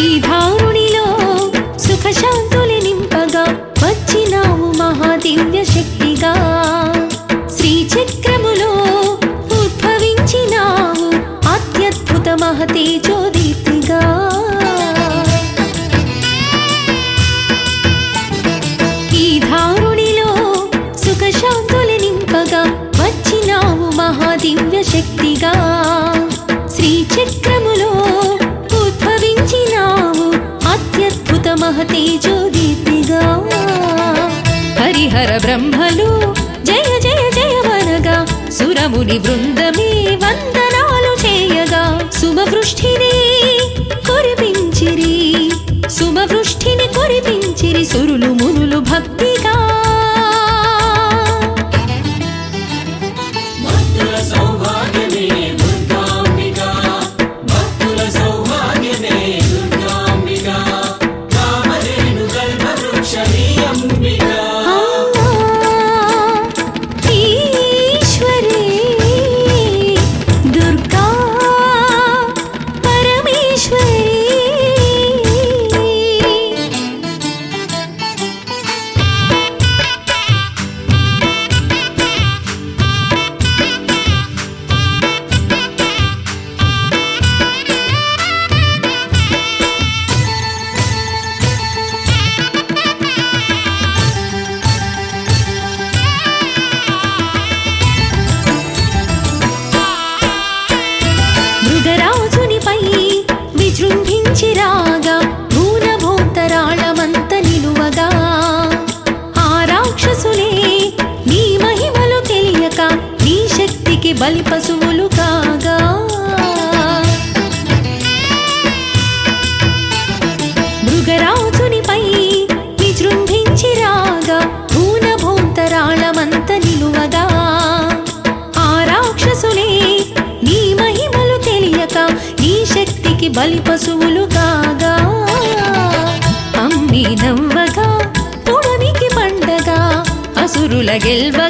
శ్రీధారునిలో సుఖశాంతులి నింపగా వచ్చినావు మహాదివ్య శక్తిగా శ్రీచక్రములో ఉద్భవించినావు అత్యద్భుత మహతేజో అత్యద్భుత మహతేజోదీప్తిగా హరిహర బ్రహ్మలు జయ జయ జయవనగా సురముని బృందమే వందనాలు చేయగా. సుమవృష్టిని బలి పశువులు కాగా. మృగరాజునిపై విజృంభించి రాగా భూనభోంతరాళమంత నిలువగా. ఆ రాక్షసులే నీ మహిమలు తెలియక నీ శక్తికి బలి పశువులు కాగా. అమ్మి నవ్వగా పొడమికి పండగా అసురుల గెల్వ